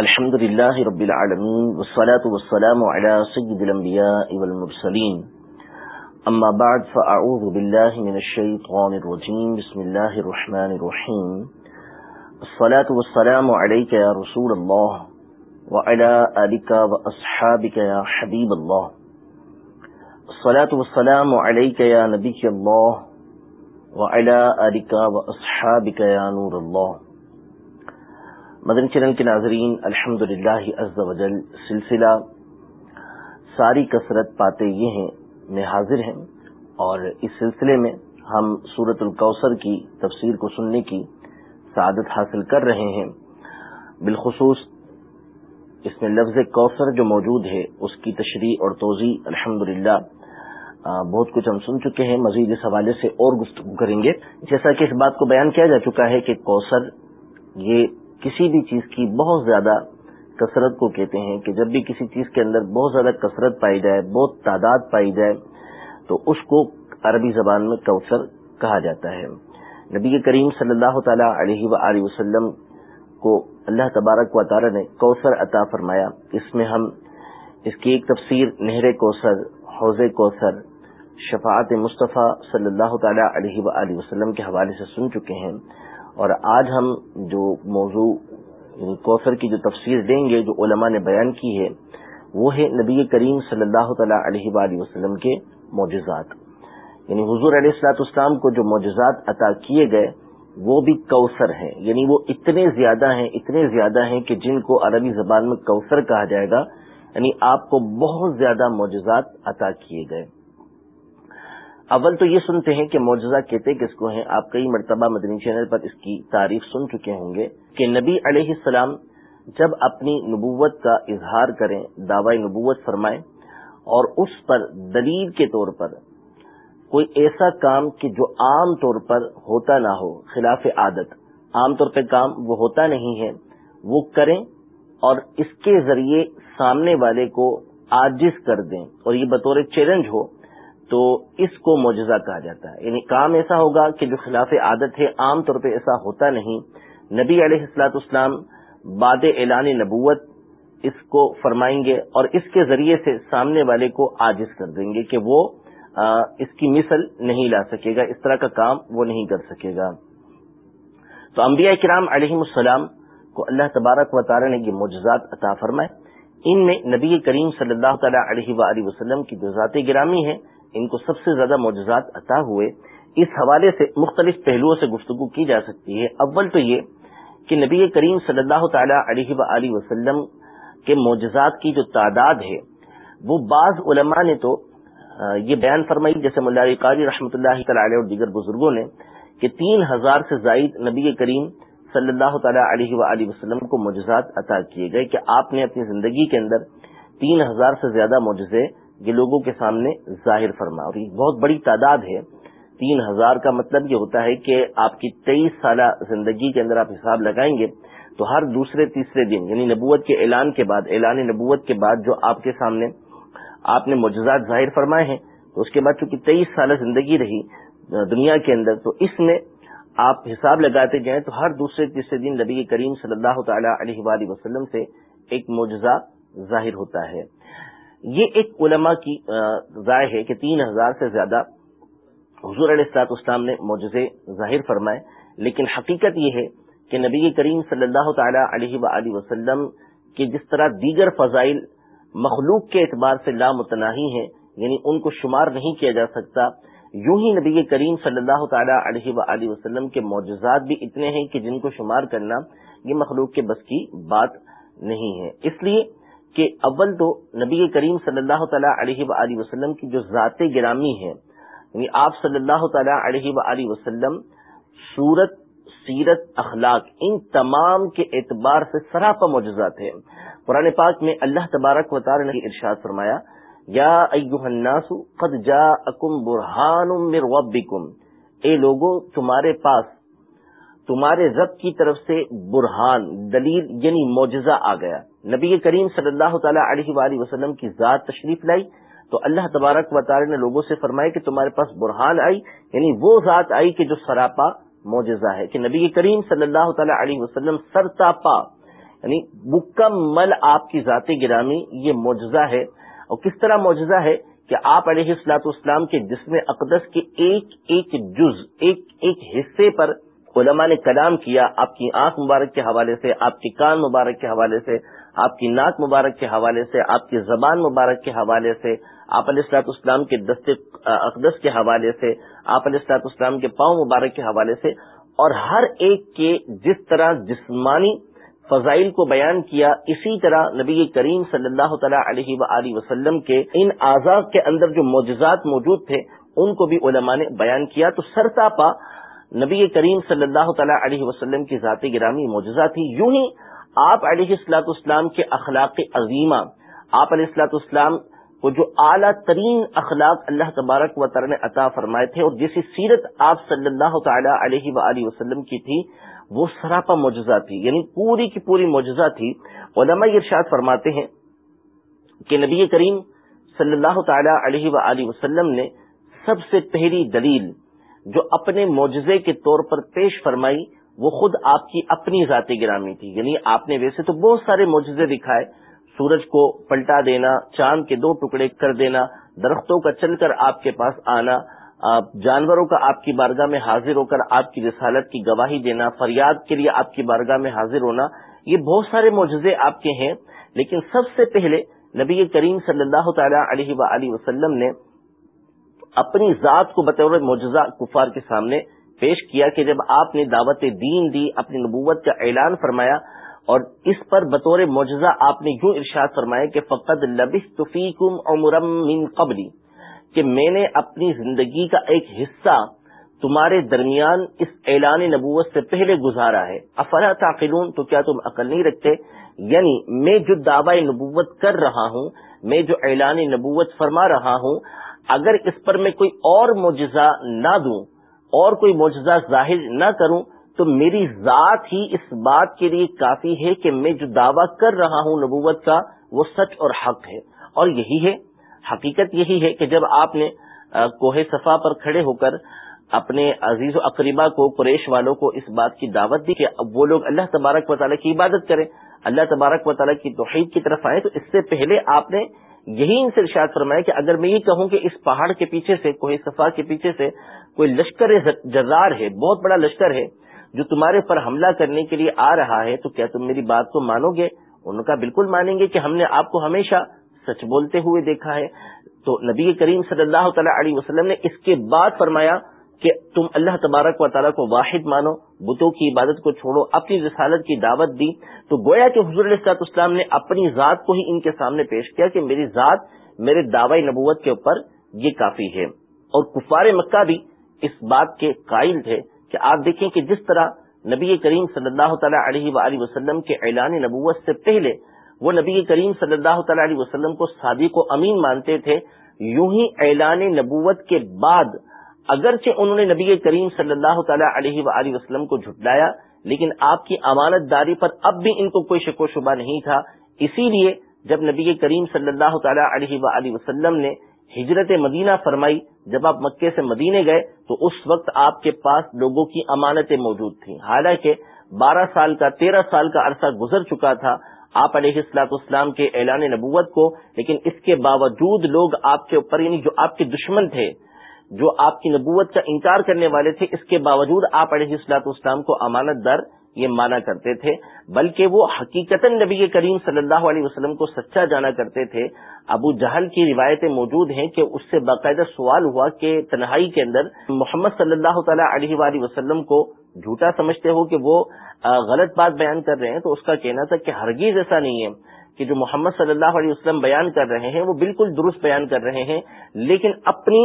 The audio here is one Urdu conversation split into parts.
الحمد لله رب العالمين والصلاة والسلام على سيد الأنبياء والمرسلين. أما بعد، فأعوذ بالله من الشيطان الرجيم. بسم الله الرحمن الرحيم. الصلاة والسلام عليك يا رسول الله وعلى آلك وأصحابك يا حبيب الله. الصلاة والسلام عليك يا نبي الله وعلى آلك وأصحابك يا نور الله. مدن چینل کے ناظرین الحمد للہ وجل سلسلہ ساری کثرت پاتے یہ ہیں، میں حاضر ہیں اور اس سلسلے میں ہم سورت الکوثر کی تفسیر کو سننے کی سعادت حاصل کر رہے ہیں۔ بالخصوص اس میں لفظ کوثر جو موجود ہے، اس کی تشریح اور توضیع الحمد للہ بہت کچھ ہم سن چکے ہیں۔ مزید اس حوالے سے اور گفتگو کریں گے۔ جیسا کہ اس بات کو بیان کیا جا چکا ہے کہ کوثر یہ کسی بھی چیز کی بہت زیادہ کثرت کو کہتے ہیں کہ جب بھی کسی چیز کے اندر بہت زیادہ کثرت پائی جائے، بہت تعداد پائی جائے، تو اس کو عربی زبان میں کوثر کہا جاتا ہے۔ نبی کریم صلی اللہ تعالی علیہ و وسلم کو اللہ تبارک و تعالی نے کوثر عطا فرمایا۔ اس میں ہم اس کی ایک تفسیر نہر کوثر، حوض کوثر، شفاعت مصطفیٰ صلی اللہ تعالی علیہ و وسلم کے حوالے سے سن چکے ہیں۔ اور آج ہم جو موضوع کوثر کی جو تفسیر دیں گے، جو علماء نے بیان کی ہے، وہ ہے نبی کریم صلی اللہ تعالی علیہ وآلہ وسلم کے معجزات۔ یعنی حضور علیہ السلاط اسلام کو جو معجزات عطا کیے گئے، وہ بھی کوثر ہیں۔ یعنی وہ اتنے زیادہ ہیں، اتنے زیادہ ہیں کہ جن کو عربی زبان میں کوثر کہا جائے گا۔ یعنی آپ کو بہت زیادہ معجزات عطا کیے گئے۔ اول تو یہ سنتے ہیں کہ معجزہ کہتے کس کو ہیں، آپ کئی مرتبہ مدنی چینل پر اس کی تعریف سن چکے ہوں گے کہ نبی علیہ السلام جب اپنی نبوت کا اظہار کریں، دعوی نبوت فرمائیں اور اس پر دلیل کے طور پر کوئی ایسا کام کہ جو عام طور پر ہوتا نہ ہو، خلاف عادت، عام طور پہ کام وہ ہوتا نہیں ہے، وہ کریں اور اس کے ذریعے سامنے والے کو آجز کر دیں اور یہ بطور چیلنج ہو تو اس کو معجزہ کہا جاتا ہے۔ یعنی کام ایسا ہوگا کہ جو خلاف عادت ہے، عام طور پہ ایسا ہوتا نہیں۔ نبی علیہ السلاط اسلام باد اعلان نبوت اس کو فرمائیں گے اور اس کے ذریعے سے سامنے والے کو عاجز کر دیں گے کہ وہ اس کی مثل نہیں لا سکے گا، اس طرح کا کام وہ نہیں کر سکے گا۔ تو انبیاء کرام علیہ السلام کو اللہ تبارک و تعالی نے یہ معجزات عطا فرمائے۔ ان میں نبی کریم صلی اللہ تعالی علیہ و وسلم کی جو ذات گرامی ہے ان کو سب سے زیادہ معجزات عطا ہوئے۔ اس حوالے سے مختلف پہلوؤں سے گفتگو کی جا سکتی ہے۔ اول تو یہ کہ نبی کریم صلی اللہ تعالی علیہ و وسلم کے معجزات کی جو تعداد ہے، وہ بعض علماء نے تو یہ بیان فرمائی، جیسے ملا قاری رحمۃ اللہ تعالی اور دیگر بزرگوں نے، کہ تین ہزار سے زائد نبی کریم صلی اللہ تعالی علیہ و وسلم کو معجزات عطا کیے گئے، کہ آپ نے اپنی زندگی کے اندر تین ہزار سے زیادہ معجزے یہ لوگوں کے سامنے ظاہر فرما۔ اور یہ بہت بڑی تعداد ہے۔ تین ہزار کا مطلب یہ ہوتا ہے کہ آپ کی تیئیس سالہ زندگی کے اندر آپ حساب لگائیں گے تو ہر دوسرے تیسرے دن یعنی نبوت کے اعلان کے بعد، اعلان نبوت کے بعد جو آپ کے سامنے آپ نے معجزات ظاہر فرمائے ہیں، تو اس کے بعد چونکہ تیئیس سالہ زندگی رہی دنیا کے اندر، تو اس میں آپ حساب لگاتے جائیں تو ہر دوسرے تیسرے دن نبی کریم صلی اللہ تعالی علیہ وآلہ وسلم سے ایک معجزہ ظاہر ہوتا ہے۔ یہ ایک علماء کی رائے ہے کہ تین ہزار سے زیادہ حضور علیہ السلاط اسلام نے معجزے ظاہر فرمائے، لیکن حقیقت یہ ہے کہ نبی کریم صلی اللہ تعالی علیہ و وسلم کے جس طرح دیگر فضائل مخلوق کے اعتبار سے لامتناہی ہیں یعنی ان کو شمار نہیں کیا جا سکتا، یوں ہی نبی کریم صلی اللہ تعالی علیہ و وسلم کے معجزات بھی اتنے ہیں کہ جن کو شمار کرنا یہ مخلوق کے بس کی بات نہیں ہے۔ اس لیے کہ اول تو نبی کریم صلی اللہ تعالیٰ علیہ و وسلم کی جو ذات گرامی ہے یعنی آپ صلی اللہ تعالیٰ علیہ و وسلم، صورت، سیرت، اخلاق، ان تمام کے اعتبار سے سراپا معجزات ہیں قرآن پاک میں اللہ تبارک و تعالی نے ارشاد فرمایا، یا ایوہ الناس قد جاءکم برہان من ربکم۔ اے لوگوں، تمہارے پاس تمہارے رب کی طرف سے برہان، دلیل یعنی معجزہ آ گیا۔ نبی کریم صلی اللہ تعالیٰ علیہ وآلہ وسلم کی ذات تشریف لائی، تو اللہ تبارک و تعالی نے لوگوں سے فرمایا کہ تمہارے پاس برہان آئی یعنی وہ ذات آئی کہ جو سراپا معجزہ ہے، کہ نبی کریم صلی اللہ تعالیٰ علیہ وسلم سرتاپا یعنی مکمل آپ کی ذات گرامی یہ معجزہ ہے۔ اور کس طرح معجزہ ہے کہ آپ علیہ السلاط اسلام کے جسم اقدس کے ایک ایک جز، ایک ایک حصے پر علماء نے کلام کیا آپ کی آنکھ مبارک کے حوالے سے، آپ کے کان مبارک کے حوالے سے، آپ کی ناک مبارک کے حوالے سے، آپ کی زبان مبارک کے حوالے سے، آپ علیہ السلاط اسلام کے دست اقدس کے حوالے سے، آپ علیہ السلاط اسلام کے پاؤں مبارک کے حوالے سے اور ہر ایک کے جس طرح جسمانی فضائل کو بیان کیا، اسی طرح نبی کریم صلی اللہ تعالیٰ علیہ و وسلم کے ان آزاد کے اندر جو معجزات موجود تھے، ان کو بھی علماء نے بیان کیا۔ تو سرتاپا نبی کریم صلی اللہ تعالیٰ علیہ وسلم کی ذاتی گرامی معجزہ تھی، یوں ہی آپ علیہ السلاط اسلام کے اخلاق عظیمہ، آپ علیہ السلاط اسلام کو جو اعلیٰ ترین اخلاق اللہ تبارک و تعالی نے عطا فرمائے تھے اور جیسی سیرت آپ صلی اللہ تعالی علیہ و وسلم کی تھی، وہ سراپا معجزہ تھی یعنی پوری کی پوری معجزہ تھی۔ علماء ارشاد فرماتے ہیں کہ نبی کریم صلی اللہ تعالی علیہ و وسلم نے سب سے پہلی دلیل جو اپنے معجزے کے طور پر پیش فرمائی، وہ خود آپ کی اپنی ذاتی گرامی تھی۔ یعنی آپ نے ویسے تو بہت سارے معجزے دکھائے، سورج کو پلٹا دینا، چاند کے دو ٹکڑے کر دینا، درختوں کا چل کر آپ کے پاس آنا جانوروں کا آپ کی بارگاہ میں حاضر ہو کر آپ کی رسالت کی گواہی دینا، فریاد کے لیے آپ کی بارگاہ میں حاضر ہونا، یہ بہت سارے معجزے آپ کے ہیں۔ لیکن سب سے پہلے نبی کریم صلی اللہ تعالی علیہ و وسلم نے اپنی ذات کو بطور معجزہ کفار کے سامنے پیش کیا کہ جب آپ نے دعوت دین دی، اپنی نبوت کا اعلان فرمایا اور اس پر بطور معجزہ آپ نے یوں ارشاد فرمایا کہ فقط عمرم من قبلی، کہ میں نے اپنی زندگی کا ایک حصہ تمہارے درمیان اس اعلان نبوت سے پہلے گزارا ہے۔ افرا تاخلون تو کیا تم عقل نہیں رکھتے؟ یعنی میں جو دعوی نبوت کر رہا ہوں، میں جو اعلان نبوت فرما رہا ہوں اگر اس پر میں کوئی اور معجزہ نہ دوں اور کوئی معجزہ ظاہر نہ کروں تو میری ذات ہی اس بات کے لیے کافی ہے کہ میں جو دعویٰ کر رہا ہوں نبوت کا وہ سچ اور حق ہے۔ اور یہی ہے، حقیقت یہی ہے کہ جب آپ نے کوہ صفا پر کھڑے ہو کر اپنے عزیز و اقریبا کو، قریش والوں کو اس بات کی دعوت دی کہ اب وہ لوگ اللہ تبارک و تعالیٰ کی عبادت کریں، اللہ تبارک و تعالیٰ کی توحید کی طرف آئے تو اس سے پہلے آپ نے یہی ان سے ارشاد فرمایا کہ اگر میں یہ کہوں کہ اس پہاڑ کے پیچھے سے کوئی صفا کے پیچھے سے کوئی لشکر جزار ہے، بہت بڑا لشکر ہے، جو تمہارے پر حملہ کرنے کے لیے آ رہا ہے، تو کیا تم میری بات کو مانو گے؟ ان کا بالکل مانیں گے کہ ہم نے آپ کو ہمیشہ سچ بولتے ہوئے دیکھا ہے۔ تو نبی کریم صلی اللہ تعالی علیہ وسلم نے اس کے بعد فرمایا کہ تم اللہ تبارک و تعالیٰ کو واحد مانو، بتوں کی عبادت کو چھوڑو، اپنی رسالت کی دعوت دی۔ تو گویا کہ حضور علیہ اسلام نے اپنی ذات کو ہی ان کے سامنے پیش کیا کہ میری ذات میرے دعوی نبوت کے اوپر یہ کافی ہے۔ اور کفار مکہ بھی اس بات کے قائل تھے کہ آپ دیکھیں کہ جس طرح نبی کریم صلی اللہ تعالیٰ علیہ و وسلم کے اعلان نبوت سے پہلے وہ نبی کریم صلی اللہ تعالیٰ علیہ وسلم کو صادق و امین مانتے تھے، یوں ہی اعلان نبوت کے بعد اگرچہ انہوں نے نبی کریم صلی اللہ تعالیٰ علیہ و وسلم کو جھٹلایا، لیکن آپ کی امانت داری پر اب بھی ان کو کوئی شک و شبہ نہیں تھا۔ اسی لیے جب نبی کریم صلی اللہ تعالیٰ علیہ و وسلم نے ہجرت مدینہ فرمائی، جب آپ مکے سے مدینے گئے، تو اس وقت آپ کے پاس لوگوں کی امانتیں موجود تھیں۔ حالانکہ بارہ سال کا، تیرہ سال کا عرصہ گزر چکا تھا آپ علیہ السلاط اسلام کے اعلان نبوت کو، لیکن اس کے باوجود لوگ آپ کے اوپر یعنی جو آپ کے دشمن تھے جو آپ کی نبوت کا انکار کرنے والے تھے، اس کے باوجود آپ علیہ السلاط اسلام کو امانت در یہ مانا کرتے تھے، بلکہ وہ حقیقت نبی کریم صلی اللہ علیہ وسلم کو سچا جانا کرتے تھے۔ ابو جہل کی روایتیں موجود ہیں کہ اس سے باقاعدہ سوال ہوا کہ تنہائی کے اندر محمد صلی اللہ تعالیٰ علیہ وآلہ وسلم کو جھوٹا سمجھتے ہو کہ وہ غلط بات بیان کر رہے ہیں، تو اس کا کہنا تھا کہ ہرگیز ایسا نہیں ہے کہ جو محمد صلی اللہ علیہ وسلم بیان کر رہے ہیں وہ بالکل درست بیان کر رہے ہیں، لیکن اپنی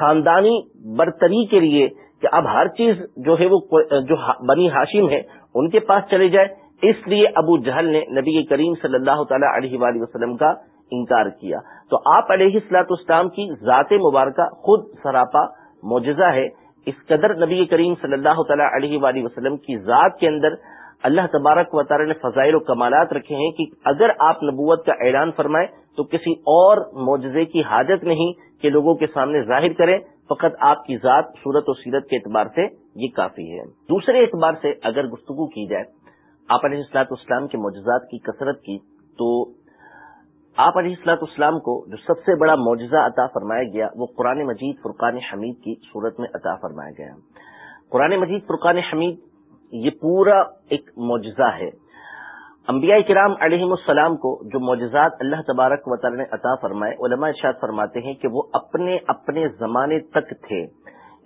خاندانی برتری کے لیے کہ اب ہر چیز جو ہے وہ جو بنی ہاشم ہے، ان کے پاس چلے جائے۔ اس لیے ابو جہل نے نبی کریم صلی اللہ تعالی علیہ وآلہ وسلم کا انکار کیا۔ تو آپ علیہ السلاط اسلام کی ذات مبارکہ خود سراپا معجزہ ہے۔ اس قدر نبی کریم صلی اللہ تعالی علیہ وآلہ وسلم کی ذات کے اندر اللہ تبارک و تعالی نے فضائل و کمالات رکھے ہیں کہ اگر آپ نبوت کا اعلان فرمائیں تو کسی اور معجزے کی حاجت نہیں کہ لوگوں کے سامنے ظاہر کریں، فقط آپ کی ذات، صورت و سیرت کے اعتبار سے یہ کافی ہے۔ دوسرے اعتبار سے اگر گفتگو کی جائے، آپ علیہ السلاط اسلام کے معجزات کی کثرت کی، تو آپ علیہ السلاط اسلام کو جو سب سے بڑا معجزہ عطا فرمایا گیا، وہ قرآن مجید فرقان حمید کی صورت میں عطا فرمایا گیا۔ قرآن مجید فرقان حمید یہ پورا ایک معجزہ ہے۔ انبیاء کرام علیہ السلام کو جو معجزات اللہ تبارک و تعالی نے عطا فرمائے، علماء ارشاد فرماتے ہیں کہ وہ اپنے اپنے زمانے تک تھے۔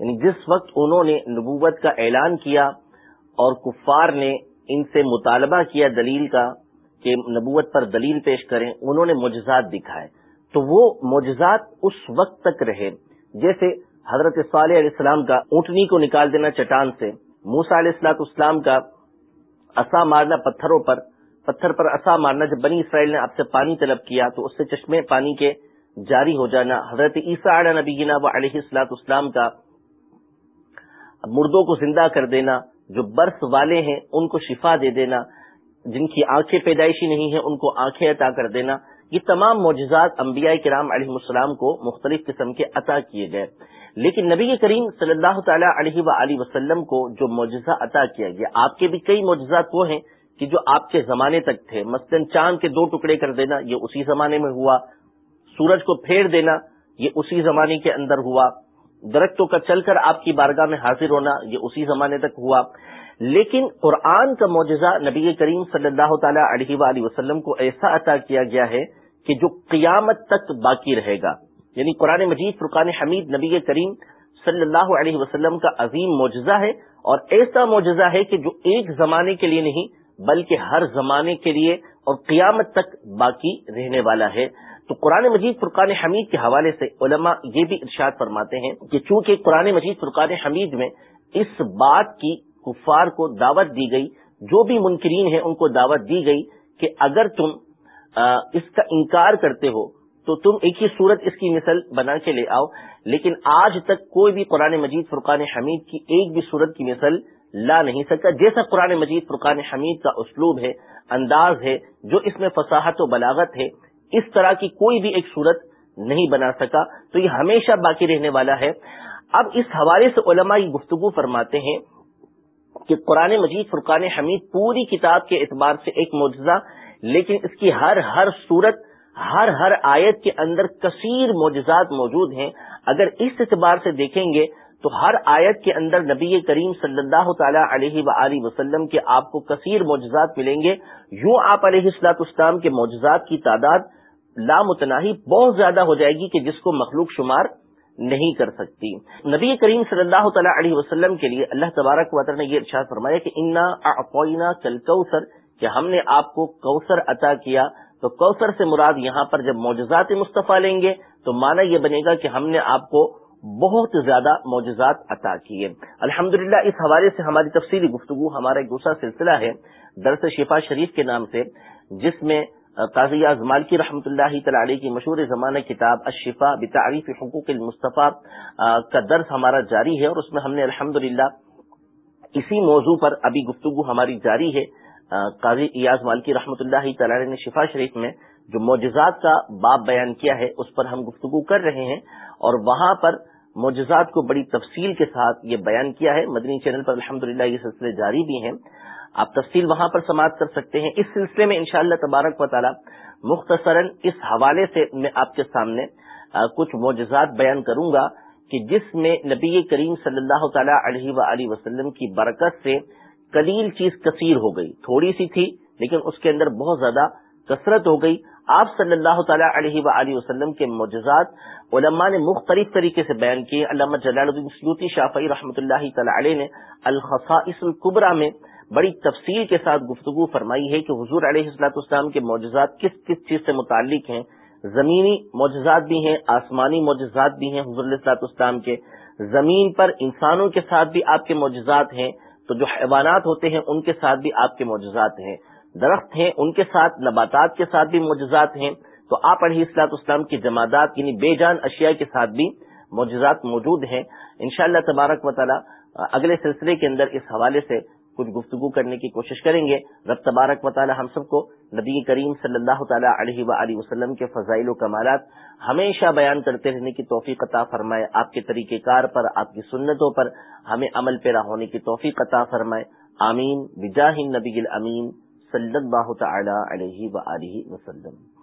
یعنی جس وقت انہوں نے نبوت کا اعلان کیا اور کفار نے ان سے مطالبہ کیا دلیل کا کہ نبوت پر دلیل پیش کریں، انہوں نے معجزات دکھائے۔ تو وہ معجزات اس وقت تک رہے۔ جیسے حضرت صالح علیہ السلام کا اونٹنی کو نکال دینا چٹان سے موسا علیہ السلاط اسلام کا اصا مارنا پتھروں پر، پتھر پر اصا مارنا جب بنی اسرائیل نے آپ سے پانی طلب کیا تو اس سے چشمے پانی کے جاری ہو جانا۔ حضرت عیسیٰ علیہ نبی و علیہ السلاط اسلام کا مردوں کو زندہ کر دینا، جو برف والے ہیں ان کو شفا دے دینا۔ جن کی آنکھیں پیدائشی نہیں ہیں ان کو آنکھیں عطا کر دینا۔ یہ تمام معجزات انبیاء کرام علیہ السلام کو مختلف قسم کے عطا کیے گئے۔ لیکن نبی کریم صلی اللہ تعالیٰ علیہ و وسلم کو جو معجزہ عطا کیا گیا، آپ کے بھی کئی معجزات وہ ہیں کہ جو آپ کے زمانے تک تھے۔ مثلاً چاند کے دو ٹکڑے کر دینا، یہ اسی زمانے میں ہوا۔ سورج کو پھیر دینا، یہ اسی زمانے کے اندر ہوا۔ درختوں کا چل کر آپ کی بارگاہ میں حاضر ہونا، یہ اسی زمانے تک ہوا۔ لیکن قرآن کا معجزہ نبی کریم صلی اللہ تعالی علیہ وآلہ وسلم کو ایسا عطا کیا گیا ہے کہ جو قیامت تک باقی رہے گا یعنی قرآن مجید، فرقان حمید، نبی کریم صلی اللہ علیہ وسلم کا عظیم معجزہ ہے، اور ایسا معجزہ ہے کہ جو ایک زمانے کے لیے نہیں، بلکہ ہر زمانے کے لیے اور قیامت تک باقی رہنے والا ہے۔ تو قرآن مجید، فرقان حمید کے حوالے سے علماء یہ بھی ارشاد فرماتے ہیں کہ چونکہ قرآن مجید، فرقان حمید میں اس بات کی کفار کو دعوت دی گئی، جو بھی منکرین ہیں ان کو دعوت دی گئی کہ اگر تم اس کا انکار کرتے ہو تو تم ایک ہی صورت اس کی مثل بنا کے لے آؤ۔ لیکن آج تک کوئی بھی قرآن مجید فرقان حمید کی ایک بھی صورت کی مثل لا نہیں سکتا۔ جیسا قرآن مجید فرقان حمید کا اسلوب ہے، انداز ہے، جو اس میں فصاحت و بلاغت ہے، اس طرح کی کوئی بھی ایک صورت نہیں بنا سکا۔ تو یہ ہمیشہ باقی رہنے والا ہے۔ اب اس حوالے سے علماء یہ گفتگو فرماتے ہیں کہ قرآن مجید فرقان حمید پوری کتاب کے اعتبار سے ایک معجزہ لیکن اس کی ہر ہر صورت، ہر ہر آیت کے اندر کثیر معجزات موجود ہیں۔ اگر اس اعتبار سے دیکھیں گے تو ہر آیت کے اندر نبی کریم صلی اللہ تعالی علیہ و وسلم کے آپ کو کثیر معجزات ملیں گے۔ یوں آپ علیہ السلاط اسلام کے معجزات کی تعداد لامتناہی بہت زیادہ ہو جائے گی کہ جس کو مخلوق شمار نہیں کر سکتی۔ نبی کریم صلی اللہ تعالیٰ علیہ وسلم کے لیے اللہ تبارک وطر نے یہ ارشاد فرمایا کہ انا کل کہ ہم نے آپ کو کوثر عطا کیا، تو کوثر سے مراد یہاں پر جب معجزات مصطفیٰ لیں گے، تو مانا یہ بنے گا کہ ہم نے آپ کو بہت زیادہ معجزات عطا کیے۔ الحمد اس حوالے سے ہماری تفصیلی گفتگو، ہمارا ایک دوسرا سلسلہ ہے درس شفا شریف کے نام سے، جس میں قاضی اعظمال کی رحمۃ اللہ تعالی کی مشہور زمانہ کتاب اشفا بتعریف حقوق المصطفیٰ کا درس ہمارا جاری ہے، اور اس میں ہم نے الحمد اسی موضوع پر ابھی گفتگو ہماری جاری ہے۔ قاضی ایاز مالکی رحمۃ اللہ تعالی نے شفا شریف میں جو معجزات کا باب بیان کیا ہے، اس پر ہم گفتگو کر رہے ہیں اور وہاں پر معجزات کو بڑی تفصیل کے ساتھ یہ بیان کیا ہے۔ مدنی چینل پر الحمد یہ سلسلے جاری بھی ہیں۔ آپ تفصیل وہاں پر سماعت کر سکتے ہیں۔ اس سلسلے میں انشاءاللہ تبارک و تعالی مختصراً اس حوالے سے میں آپ کے سامنے کچھ معجزات بیان کروں گا کہ جس میں نبی کریم صلی اللہ تعالی علیہ و وسلم کی برکت سے کلیل چیز کثیر ہو گئی، تھوڑی سی تھی، لیکن اس کے اندر بہت زیادہ کثرت ہو گئی۔ آپ صلی اللہ تعالیٰ علیہ و وسلم کے معجزات علماء نے مختلف طریقے سے بیان کیے۔ علامہ جلال الدین سیوتی شافعی رحمۃ اللہ تعالی علیہ نے الخصائص القبرا میں بڑی تفصیل کے ساتھ گفتگو فرمائی ہے کہ حضور علیہ السلاط اسلام کے معجزات کس کس چیز سے متعلق ہیں۔ زمینی معجزات بھی ہیں، آسمانی معجزات بھی ہیں۔ حضور علیہ السلاط اسلام کے زمین پر انسانوں کے ساتھ بھی آپ کے معجزات ہیں۔ تو جو حیوانات ہوتے ہیں، ان کے ساتھ بھی آپ کے معجزات ہیں۔ درخت ہیں، ان کے ساتھ نباتات کے ساتھ بھی معجزات ہیں۔ تو آپ علیہ السلاط اسلام کی جماعت یعنی بے جان اشیاء کے ساتھ بھی معجزات موجود ہیں۔ انشاءاللہ تبارک و تعالی، اگلے سلسلے کے اندر اس حوالے سے کچھ گفتگو کرنے کی کوشش کریں گے۔ رب تبارک و تعالی ہم سب کو نبی کریم صلی اللہ تعالیٰ علیہ و وسلم کے فضائل و کمالات ہمیشہ بیان کرتے رہنے کی توفیق عطا فرمائے۔ آپ کے طریقہ کار پر، آپ کی سنتوں پر ہمیں عمل پیرا ہونے کی توفیق عطا فرمائے۔ آمین۔ بجاہ النبی الامین صلی اللہ تعالی علیہ وآلہ وسلم۔